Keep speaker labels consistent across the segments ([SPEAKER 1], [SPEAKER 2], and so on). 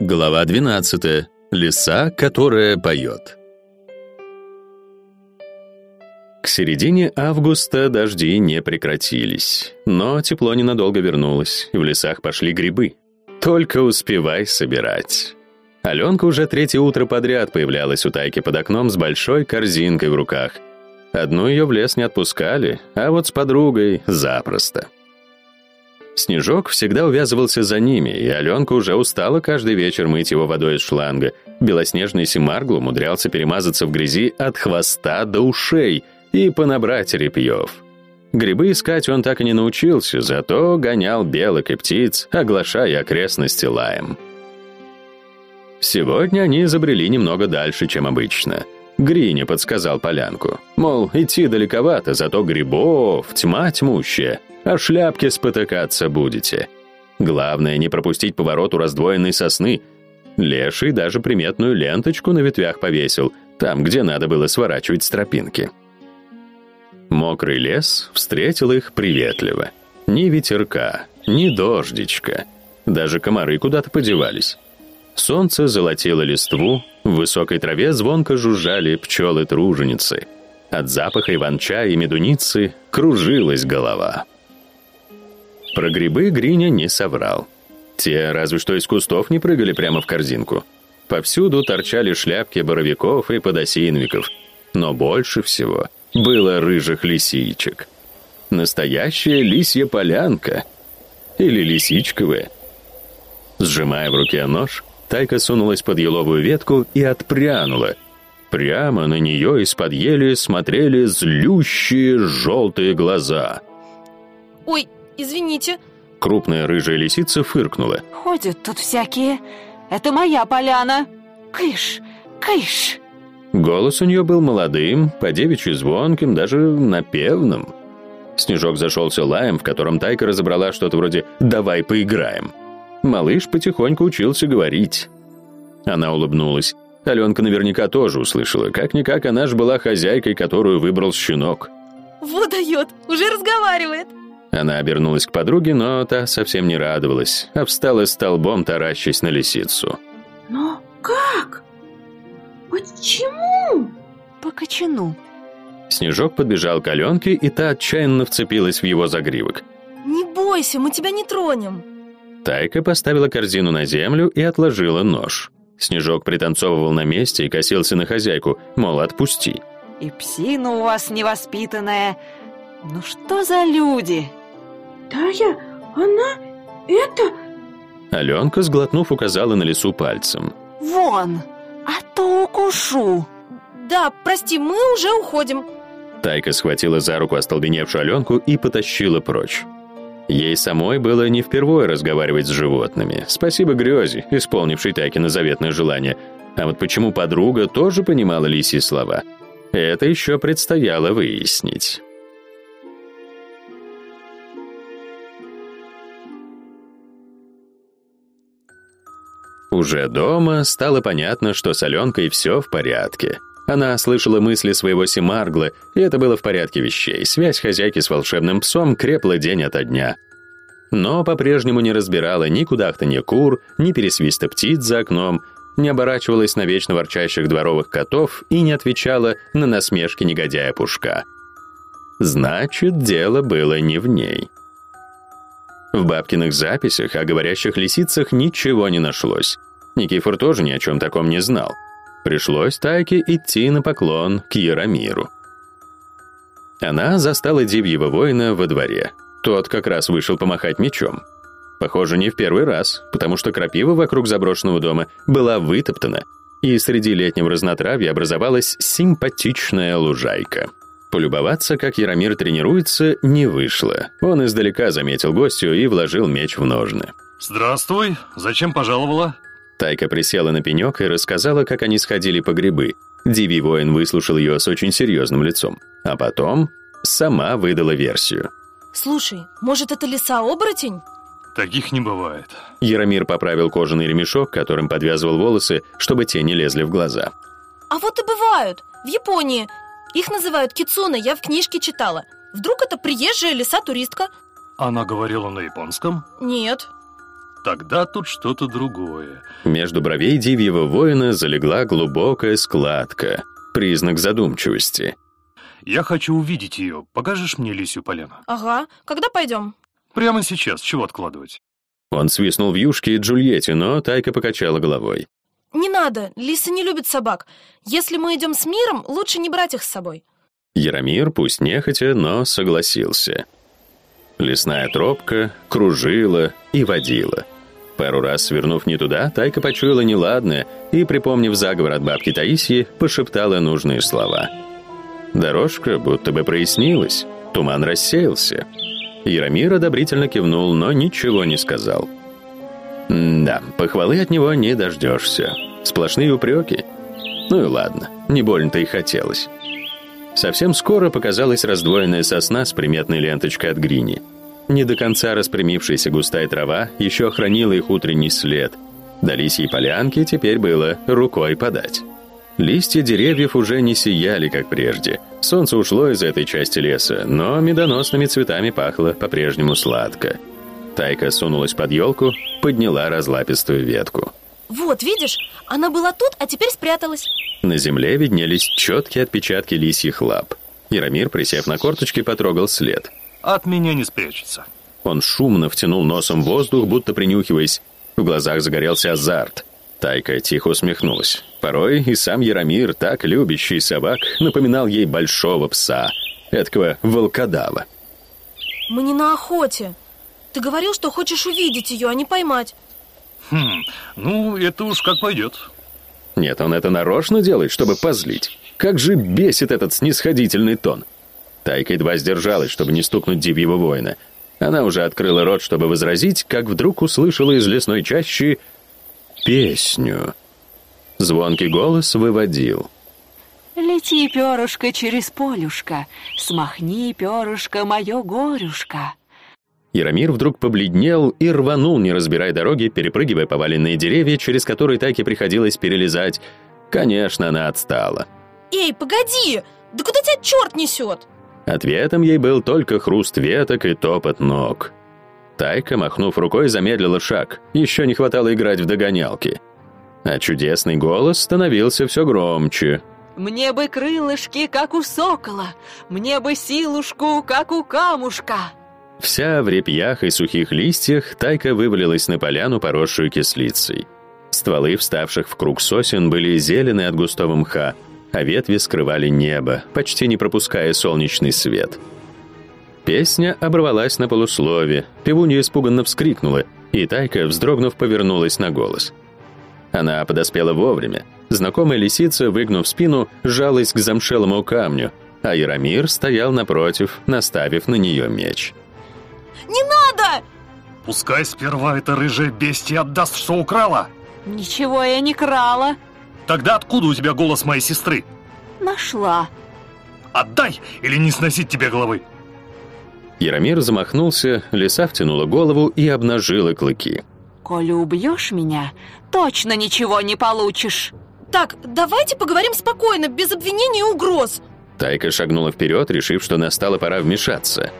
[SPEAKER 1] Глава 12. Лиса, которая поет. К середине августа дожди не прекратились, но тепло ненадолго вернулось, и в лесах пошли грибы. Только успевай собирать. Аленка уже третье утро подряд появлялась у Тайки под окном с большой корзинкой в руках. Одну ее в лес не отпускали, а вот с подругой запросто. Снежок всегда увязывался за ними, и Аленка уже устала каждый вечер мыть его водой из шланга. Белоснежный Симаргл умудрялся перемазаться в грязи от хвоста до ушей и понабрать репьев. Грибы искать он так и не научился, зато гонял белок и птиц, оглашая окрестности лаем. Сегодня они забрели немного дальше, чем обычно. Гриня подсказал полянку. Мол, идти далековато, зато грибов тьма тьмущая — о шляпке спотыкаться будете. Главное, не пропустить поворот у раздвоенной сосны. Леший даже приметную ленточку на ветвях повесил, там, где надо было сворачивать с тропинки. Мокрый лес встретил их приветливо. Ни ветерка, ни дождичка. Даже комары куда-то подевались. Солнце золотило листву, в высокой траве звонко жужжали пчелы-труженицы. От запаха иван-чая и медуницы кружилась голова. Про грибы Гриня не соврал. Те разве что из кустов не прыгали прямо в корзинку. Повсюду торчали шляпки боровиков и подосиновиков. Но больше всего было рыжих лисичек. Настоящая лисья полянка. Или лисичковая. Сжимая в руке нож, Тайка сунулась под еловую ветку и отпрянула. Прямо на нее из-под ели смотрели злющие желтые глаза.
[SPEAKER 2] «Ой, Извините.
[SPEAKER 1] Крупная рыжая лисица фыркнула.
[SPEAKER 3] Ходят тут всякие. Это моя поляна. Кыш, кыш.
[SPEAKER 1] Голос у нее был молодым, по девичьи звонким, даже напевным. Снежок зашелся лаем, в котором Тайка разобрала что-то вроде «давай поиграем». Малыш потихоньку учился говорить. Она улыбнулась. Аленка наверняка тоже услышала. Как-никак она же была хозяйкой, которую выбрал щенок.
[SPEAKER 2] Вот дает, уже разговаривает.
[SPEAKER 1] Она обернулась к подруге, но та совсем не радовалась, а встала столбом, таращась на лисицу.
[SPEAKER 3] «Но как? Почему?»
[SPEAKER 2] «По кочану».
[SPEAKER 1] Снежок подбежал к Аленке, и та отчаянно вцепилась в его загривок.
[SPEAKER 2] «Не бойся, мы тебя не тронем».
[SPEAKER 1] Тайка поставила корзину на землю и отложила нож. Снежок пританцовывал на месте и косился на хозяйку, мол, отпусти.
[SPEAKER 3] «И псина у вас невоспитанная. Ну что за люди?»
[SPEAKER 4] Тая, она... это...»
[SPEAKER 1] Аленка, сглотнув, указала на лесу пальцем.
[SPEAKER 3] «Вон, а то укушу!»
[SPEAKER 2] «Да, прости, мы уже уходим!»
[SPEAKER 1] Тайка схватила за руку остолбеневшую Аленку и потащила прочь. Ей самой было не впервые разговаривать с животными. Спасибо Грезе, исполнившей Тайкино заветное желание. А вот почему подруга тоже понимала лисьи слова, это еще предстояло выяснить. Уже дома стало понятно, что с Аленкой все в порядке. Она слышала мысли своего Семаргла, и это было в порядке вещей. Связь хозяйки с волшебным псом крепла день ото дня. Но по-прежнему не разбирала ни кудахтанья кур, ни пересвиста птиц за окном, не оборачивалась на вечно ворчащих дворовых котов и не отвечала на насмешки негодяя Пушка. Значит, дело было не в ней. В бабкиных записях о говорящих лисицах ничего не нашлось. Никифор тоже ни о чем таком не знал. Пришлось Тайке идти на поклон к Яромиру. Она застала Дивьего воина во дворе. Тот как раз вышел помахать мечом. Похоже, не в первый раз, потому что крапива вокруг заброшенного дома была вытоптана, и среди летнего разнотравья образовалась симпатичная лужайка. Полюбоваться, как Яромир тренируется, не вышло. Он издалека заметил гостью и вложил меч в ножны.
[SPEAKER 5] «Здравствуй. Зачем пожаловала?»
[SPEAKER 1] Тайка присела на пенек и рассказала, как они сходили по грибы. Диви воин выслушал ее с очень серьезным лицом. А потом сама выдала версию.
[SPEAKER 2] «Слушай, может, это лиса-оборотень?»
[SPEAKER 5] «Таких не бывает».
[SPEAKER 1] Яромир поправил кожаный ремешок, которым подвязывал волосы, чтобы те не лезли в глаза.
[SPEAKER 2] «А вот и бывают. В Японии. Их называют кицуна, я в книжке читала. Вдруг это приезжая лиса-туристка?
[SPEAKER 5] Она говорила на японском?
[SPEAKER 2] Нет.
[SPEAKER 5] Тогда тут что-то другое.
[SPEAKER 1] Между бровей дивьего воина залегла глубокая складка, признак задумчивости.
[SPEAKER 5] Я хочу увидеть ее. Покажешь мне Лисью поляну?
[SPEAKER 2] Ага, когда пойдем?
[SPEAKER 5] Прямо сейчас. Чего откладывать?
[SPEAKER 1] Он свистнул в юшке и Джульетте, но Тайка покачала головой.
[SPEAKER 2] Не надо, лисы не любят собак. Если мы идем с миром, лучше не брать их с собой.
[SPEAKER 1] Яромир, пусть нехотя, но согласился. Лесная тропка кружила и водила. Пару раз свернув не туда, Тайка почуяла неладное и, припомнив заговор от бабки Таисии, пошептала нужные слова. Дорожка будто бы прояснилась, туман рассеялся. Яромир одобрительно кивнул, но ничего не сказал. Да, похвалы от него не дождешься. Сплошные упреки. Ну и ладно, не больно-то и хотелось. Совсем скоро показалась раздвоенная сосна с приметной ленточкой от грини. Не до конца распрямившаяся густая трава еще охранила их утренний след. До лисьей полянки теперь было рукой подать. Листья деревьев уже не сияли, как прежде. Солнце ушло из этой части леса, но медоносными цветами пахло по-прежнему сладко. Тайка сунулась под елку, подняла разлапистую ветку.
[SPEAKER 2] Вот, видишь, она была тут, а теперь спряталась.
[SPEAKER 1] На земле виднелись четкие отпечатки лисьих лап. Яромир, присев на корточки, потрогал след.
[SPEAKER 5] От меня не спрячется.
[SPEAKER 1] Он шумно втянул носом воздух, будто принюхиваясь. В глазах загорелся азарт. Тайка тихо усмехнулась. Порой и сам Яромир, так любящий собак, напоминал ей большого пса, эткого волкодава.
[SPEAKER 2] Мы не на охоте. Ты говорил, что хочешь увидеть ее, а не поймать.
[SPEAKER 5] Хм, ну, это уж как пойдет.
[SPEAKER 1] Нет, он это нарочно делает, чтобы позлить. Как же бесит этот снисходительный тон. Тайка едва сдержалась, чтобы не стукнуть дивьего воина. Она уже открыла рот, чтобы возразить, как вдруг услышала из лесной чащи песню. Звонкий голос выводил.
[SPEAKER 3] Лети, перышко, через полюшко, смахни, перышко, мое горюшко.
[SPEAKER 1] Яромир вдруг побледнел и рванул, не разбирая дороги, перепрыгивая поваленные деревья, через которые Тайке приходилось перелезать. Конечно, она отстала.
[SPEAKER 2] Эй, погоди! Да куда тебя черт несет?
[SPEAKER 1] Ответом ей был только хруст веток и топот ног. Тайка, махнув рукой, замедлила шаг. Еще не хватало играть в догонялки. А чудесный голос становился все громче.
[SPEAKER 3] Мне бы крылышки, как у сокола, мне бы силушку, как у камушка.
[SPEAKER 1] Вся в репьях и сухих листьях Тайка вывалилась на поляну, поросшую кислицей. Стволы, вставших в круг сосен, были зелены от густого мха, а ветви скрывали небо, почти не пропуская солнечный свет. Песня оборвалась на полуслове, певунья испуганно вскрикнула, и Тайка, вздрогнув, повернулась на голос. Она подоспела вовремя. Знакомая лисица, выгнув спину, жалась к замшелому камню, а Яромир стоял напротив, наставив на нее меч.
[SPEAKER 2] Не надо!
[SPEAKER 5] Пускай сперва эта рыжая бестия отдаст, что украла.
[SPEAKER 3] Ничего я не крала.
[SPEAKER 5] Тогда откуда у тебя голос моей сестры?
[SPEAKER 3] Нашла.
[SPEAKER 5] Отдай, или не сносить тебе головы.
[SPEAKER 1] Яромир замахнулся, лиса втянула голову и обнажила клыки.
[SPEAKER 3] Коли убьешь меня, точно ничего не получишь.
[SPEAKER 2] Так, давайте поговорим спокойно, без обвинений и угроз.
[SPEAKER 1] Тайка шагнула вперед, решив, что настала пора вмешаться.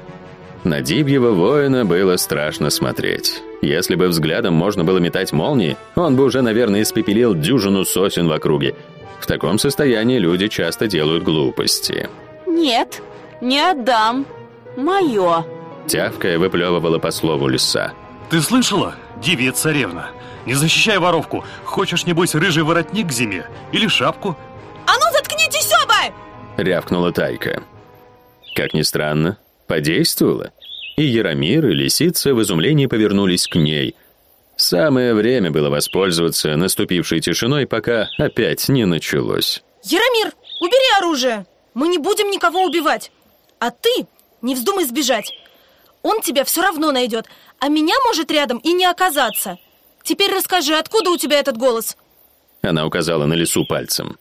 [SPEAKER 1] На Дибьего воина было страшно смотреть. Если бы взглядом можно было метать молнии, он бы уже, наверное, испепелил дюжину сосен в округе. В таком состоянии люди часто делают глупости.
[SPEAKER 3] Нет, не отдам. Мое.
[SPEAKER 1] Тявкая выплевывала по слову лиса.
[SPEAKER 5] Ты слышала, дивья царевна? Не защищай воровку. Хочешь, небось, рыжий воротник к зиме? Или шапку?
[SPEAKER 2] А ну заткнитесь оба!
[SPEAKER 1] Рявкнула Тайка. Как ни странно, подействовало. И Яромир, и лисица в изумлении повернулись к ней. Самое время было воспользоваться наступившей тишиной, пока опять не началось.
[SPEAKER 2] Яромир, убери оружие! Мы не будем никого убивать. А ты не вздумай сбежать. Он тебя все равно найдет, а меня может рядом и не оказаться. Теперь расскажи, откуда у тебя этот голос?»
[SPEAKER 1] Она указала на лесу пальцем.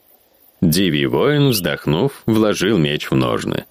[SPEAKER 1] Дивий воин, вздохнув, вложил меч в ножны.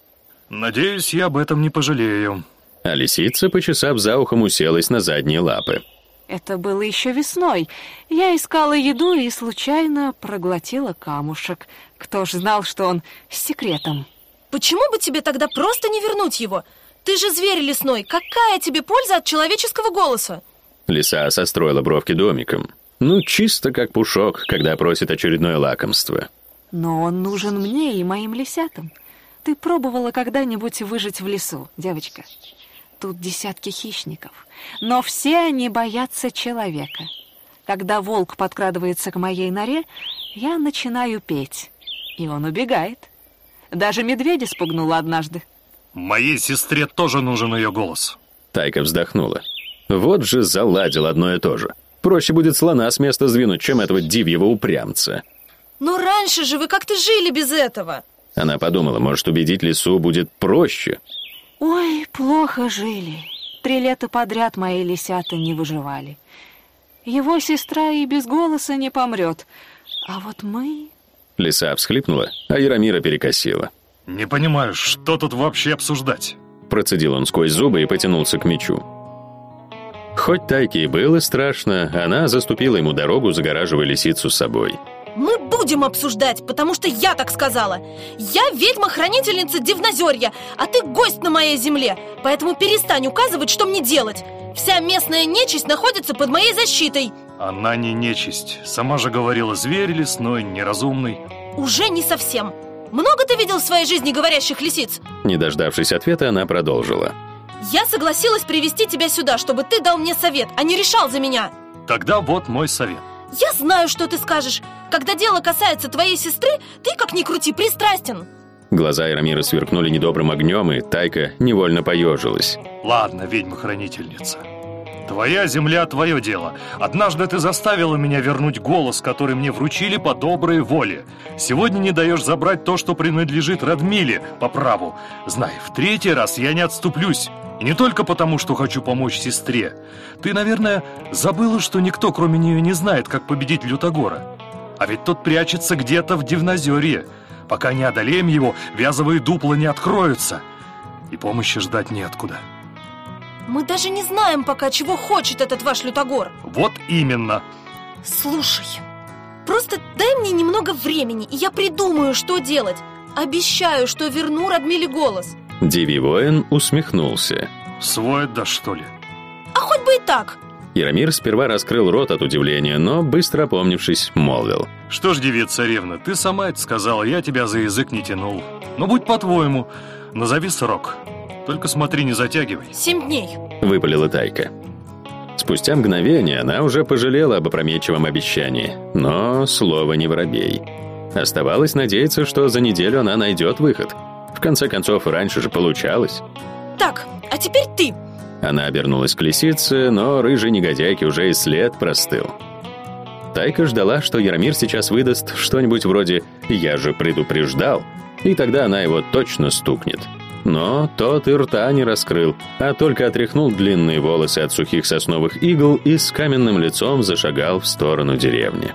[SPEAKER 5] Надеюсь, я об этом не пожалею.
[SPEAKER 1] А лисица, почесав за ухом, уселась на задние лапы.
[SPEAKER 3] Это было еще весной. Я искала еду и случайно проглотила камушек. Кто ж знал, что он с секретом?
[SPEAKER 2] Почему бы тебе тогда просто не вернуть его? Ты же зверь лесной, какая тебе польза от человеческого голоса?
[SPEAKER 1] Лиса состроила бровки домиком. Ну, чисто как пушок, когда просит очередное лакомство.
[SPEAKER 3] Но он нужен мне и моим лисятам. Ты пробовала когда-нибудь выжить в лесу, девочка? Тут десятки хищников, но все они боятся человека. Когда волк подкрадывается к моей норе, я начинаю петь, и он убегает. Даже медведя спугнула однажды.
[SPEAKER 5] Моей сестре тоже нужен ее голос.
[SPEAKER 1] Тайка вздохнула. Вот же заладил одно и то же. Проще будет слона с места сдвинуть, чем этого дивьего упрямца.
[SPEAKER 2] Но раньше же вы как-то жили без этого.
[SPEAKER 1] Она подумала, может, убедить лису будет проще.
[SPEAKER 3] Ой, плохо жили. Три лета подряд мои лисята не выживали. Его сестра и без голоса не помрет. А вот мы...
[SPEAKER 1] Лиса всхлипнула, а Яромира перекосила.
[SPEAKER 5] Не понимаю, что тут вообще обсуждать?
[SPEAKER 1] Процедил он сквозь зубы и потянулся к мечу. Хоть Тайке и было страшно, она заступила ему дорогу, загораживая лисицу с собой.
[SPEAKER 2] Мы будем обсуждать, потому что я так сказала. Я ведьма-хранительница Дивнозерья, а ты гость на моей земле. Поэтому перестань указывать, что мне делать. Вся местная нечисть находится под моей защитой.
[SPEAKER 5] Она не нечисть. Сама же говорила, зверь лесной, неразумный.
[SPEAKER 2] Уже не совсем. Много ты видел в своей жизни говорящих лисиц?
[SPEAKER 1] Не дождавшись ответа, она продолжила.
[SPEAKER 2] Я согласилась привести тебя сюда, чтобы ты дал мне совет, а не решал за меня.
[SPEAKER 5] Тогда вот мой совет.
[SPEAKER 2] Я знаю, что ты скажешь. Когда дело касается твоей сестры, ты, как ни крути, пристрастен.
[SPEAKER 1] Глаза Ирамира сверкнули недобрым огнем, и Тайка невольно поежилась.
[SPEAKER 5] Ладно, ведьма-хранительница. Твоя земля – твое дело. Однажды ты заставила меня вернуть голос, который мне вручили по доброй воле. Сегодня не даешь забрать то, что принадлежит Радмиле по праву. Знай, в третий раз я не отступлюсь. И не только потому, что хочу помочь сестре. Ты, наверное, забыла, что никто, кроме нее, не знает, как победить Лютогора. А ведь тот прячется где-то в Дивнозерье. Пока не одолеем его, вязовые дупла не откроются. И помощи ждать неоткуда.
[SPEAKER 2] Мы даже не знаем пока, чего хочет этот ваш лютогор.
[SPEAKER 5] Вот именно.
[SPEAKER 2] Слушай, просто дай мне немного времени, и я придумаю, что делать. Обещаю, что верну Радмиле голос.
[SPEAKER 1] Диви воин усмехнулся.
[SPEAKER 5] Свой да что ли?
[SPEAKER 2] А хоть бы и так.
[SPEAKER 1] Яромир сперва раскрыл рот от удивления, но, быстро опомнившись, молвил.
[SPEAKER 5] Что ж, девица-царевна, ты сама это сказала, я тебя за язык не тянул. Но будь по-твоему, назови срок. Только смотри, не затягивай.
[SPEAKER 2] Семь дней.
[SPEAKER 1] Выпалила Тайка. Спустя мгновение она уже пожалела об опрометчивом обещании, но слово не воробей. Оставалось надеяться, что за неделю она найдет выход. В конце концов, раньше же получалось.
[SPEAKER 2] Так, а теперь ты.
[SPEAKER 1] Она обернулась к лисице, но рыжий негодяйке уже и след простыл. Тайка ждала, что Яромир сейчас выдаст что-нибудь вроде «я же предупреждал», и тогда она его точно стукнет. Но тот и рта не раскрыл, а только отряхнул длинные волосы от сухих сосновых игл и с каменным лицом зашагал в сторону деревни.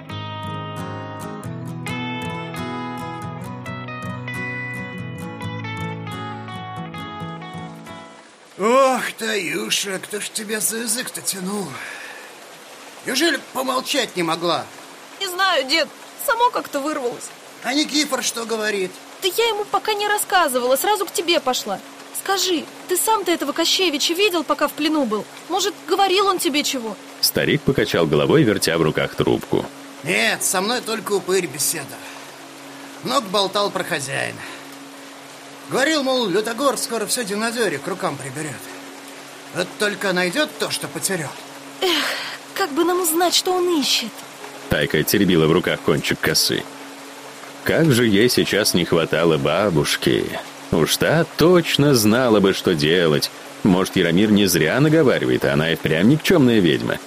[SPEAKER 6] Ох, Таюша, кто ж тебя за язык-то тянул? Неужели помолчать не могла?
[SPEAKER 2] Не знаю, дед, само как-то вырвалось.
[SPEAKER 6] А Никифор что говорит?
[SPEAKER 2] Да я ему пока не рассказывала, сразу к тебе пошла. Скажи, ты сам-то этого Кощевича видел, пока в плену был? Может, говорил он тебе чего?
[SPEAKER 1] Старик покачал головой, вертя в руках трубку.
[SPEAKER 6] Нет, со мной только упырь беседа. Много болтал про хозяина. Говорил, мол, Лютогор скоро все динозавре к рукам приберет. Вот только найдет то, что потерял.
[SPEAKER 2] Эх, как бы нам узнать, что он ищет?
[SPEAKER 1] Тайка теребила в руках кончик косы. Как же ей сейчас не хватало бабушки. Уж та точно знала бы, что делать. Может, Яромир не зря наговаривает, а она и впрямь никчемная ведьма.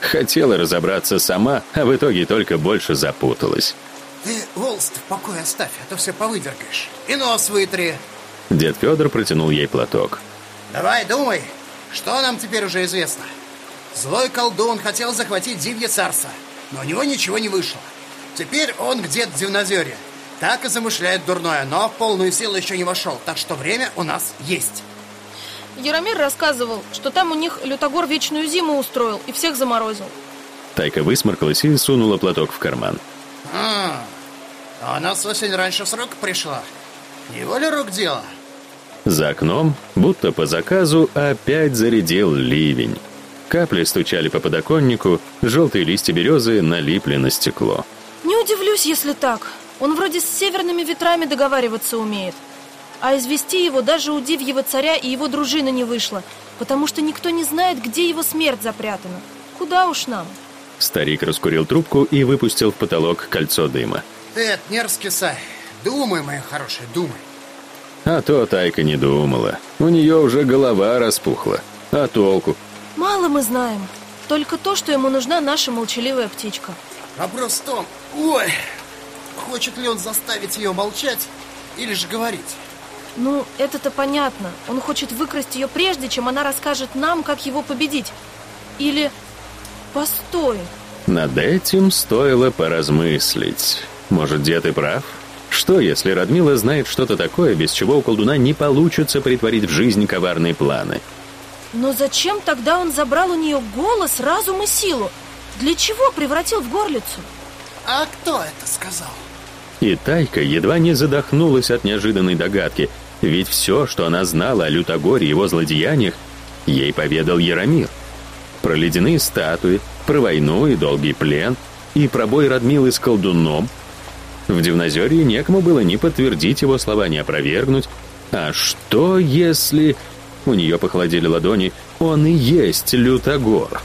[SPEAKER 1] Хотела разобраться сама, а в итоге только больше запуталась.
[SPEAKER 6] Ты волосы в покое оставь, а то все повыдергаешь. И нос вытри.
[SPEAKER 1] Дед Федор протянул ей платок.
[SPEAKER 6] Давай, думай, что нам теперь уже известно? Злой колдун хотел захватить Дивье царство, но у него ничего не вышло. Теперь он где-то в Дивнозере. Так и замышляет дурное, но в полную силу еще не вошел, так что время у нас есть.
[SPEAKER 2] Яромир рассказывал, что там у них Лютогор вечную зиму устроил и всех заморозил.
[SPEAKER 1] Тайка высморкалась и сунула платок в карман.
[SPEAKER 6] А, а у нас осень раньше срока пришла. Его ли рук дело?
[SPEAKER 1] За окном, будто по заказу, опять зарядил ливень. Капли стучали по подоконнику, желтые листья березы налипли на стекло.
[SPEAKER 2] Не удивлюсь, если так. Он вроде с северными ветрами договариваться умеет. А извести его даже у Дивьего царя и его дружины не вышло, потому что никто не знает, где его смерть запрятана. Куда уж нам?
[SPEAKER 1] Старик раскурил трубку и выпустил в потолок кольцо дыма.
[SPEAKER 6] Эд, не раскисай. Думай, моя хорошая, думай.
[SPEAKER 1] А то Тайка не думала. У нее уже голова распухла. А толку?
[SPEAKER 2] Мало мы знаем. Только то, что ему нужна наша молчаливая птичка.
[SPEAKER 6] Вопрос в том, ой, хочет ли он заставить ее молчать или же говорить?
[SPEAKER 2] Ну, это-то понятно. Он хочет выкрасть ее прежде, чем она расскажет нам, как его победить. Или... Постой.
[SPEAKER 1] Над этим стоило поразмыслить. Может, дед и прав? Что, если Радмила знает что-то такое, без чего у колдуна не получится притворить в жизнь коварные планы?
[SPEAKER 2] Но зачем тогда он забрал у нее голос, разум и силу? Для чего превратил в горлицу?
[SPEAKER 6] А кто это сказал?
[SPEAKER 1] И Тайка едва не задохнулась от неожиданной догадки, ведь все, что она знала о Лютогоре и его злодеяниях, ей поведал Яромир. Про ледяные статуи, про войну и долгий плен, и про бой Радмилы с колдуном. В Дивнозерье некому было ни подтвердить его слова, ни опровергнуть. А что если... У нее похолодели ладони. Он и есть Лютогор.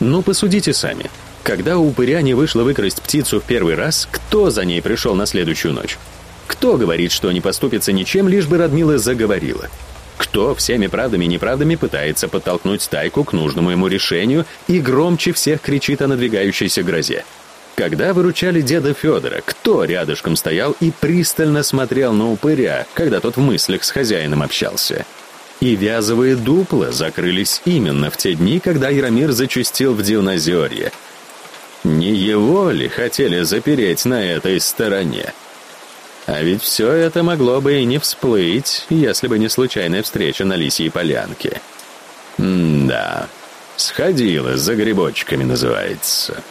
[SPEAKER 1] Ну, посудите сами. Когда у упыря не вышло выкрасть птицу в первый раз, кто за ней пришел на следующую ночь? Кто говорит, что не поступится ничем, лишь бы Радмила заговорила? Кто всеми правдами и неправдами пытается подтолкнуть Тайку к нужному ему решению и громче всех кричит о надвигающейся грозе? Когда выручали деда Федора, кто рядышком стоял и пристально смотрел на упыря, когда тот в мыслях с хозяином общался? И вязовые дупла закрылись именно в те дни, когда Яромир зачастил в Дивнозерье. Не его ли хотели запереть на этой стороне? А ведь все это могло бы и не всплыть, если бы не случайная встреча на Лисьей полянке. М да, сходила за грибочками называется.